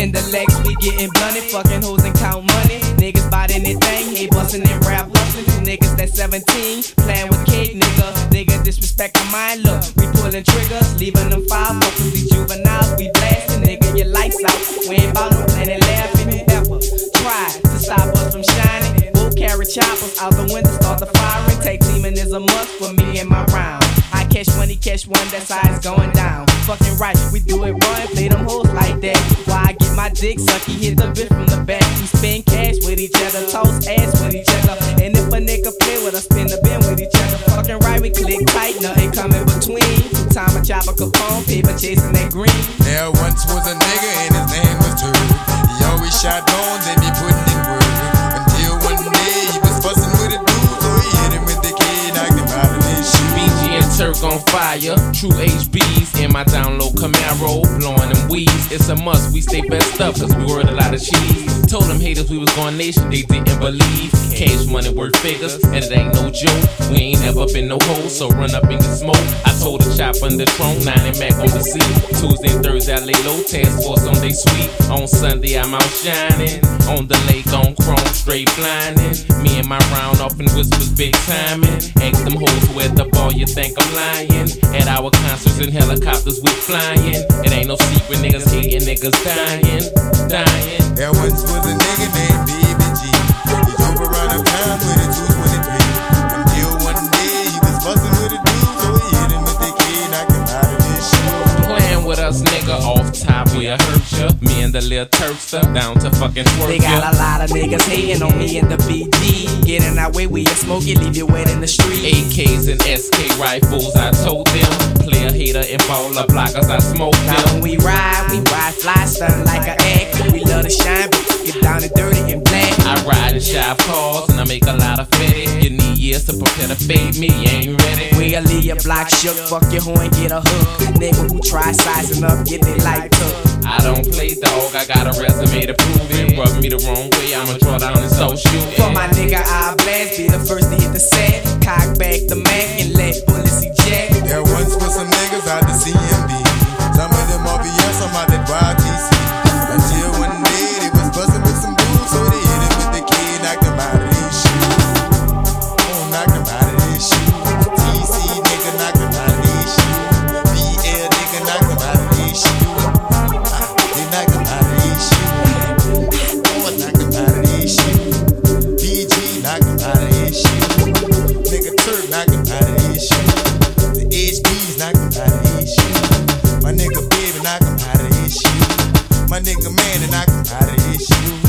In the legs, we getting blunted, fucking hoes and count money. Niggas bought anything, hate bustin' and rap hustlin'. Two niggas that 17, playin' with cake, nigga. Nigga disrespect my mind, look, we pullin' triggers, leaving them five fuckers. These juveniles, we blastin', nigga, your lights out. We ain't bout no planet laughing. Ever try to stop us from shining? We'll carry choppers out the window, start the firing. Take teaming is a must for me and my round. I catch one, he catch one, that's how it's going down. Fucking right, we do it run, play them hoes like that. Dick suck, he hit the bitch from the back. We spin cash with each other, toast ass with each other. And if a nigga play with us, spin the bin with each other. Fucking right, we click tight, nothing coming between. Time I chop a Capone, paper chasing that green. There once was a nigga and his name was Turk. He always shot bones and be putting Turk on fire, true HBs in my download Camaro, blowing them weeds. It's a must, we stay best up, cause we word a lot of cheese. Told them haters we was going nation, they didn't believe. Cash money worth figures, and it ain't no joke. We ain't never been no hoes, so run up and get smoke. I told the chop on the throne, nine and Mac on the seat. Tuesday and Thursday I lay low, task force on they sweet. On Sunday I'm out shining, on the lake on chrome, straight blinding. Me and my round off in whispers, big timing. Ask them hoes where the ball, you think I'm lying. At our concerts and helicopters we flying. It ain't no secret, niggas hating, niggas dying, dying. There once was a nigga named Baby G. He drove around uptown with a 223. Until one day he was fussing with a dude, so he hit him with the key, knocked him out of his shoe. Playing with us, nigga, off top, we'll hurt ya. Me and the little Turkster down to fucking twerk They got a lot of niggas hating on me in the BG. Get in our way, we a smoke it, leave you wet in the street. AKs and SK rifles, I told them. Player hater and baller blockers, I smoke them. when we ride, we ride fly, stun like an egg. We love to shine, but get down and dirty and black. I ride in shy cars and I make a lot of fitty. You need years to prepare to fade me, you ain't ready. We'll leave your block shook, fuck your hoe and get a hook. Nigga who try sizing up, get it like took. I don't play dog, I got a resume to prove it. Rub me the wrong way, I'ma draw down and so shoot it. For my nigga, I blast, be the first to hit the set. Cock back the Mac and let bullets shoe. My nigga Baby knocked him out of his shoe. My nigga Mannie knocked him out of his shoe.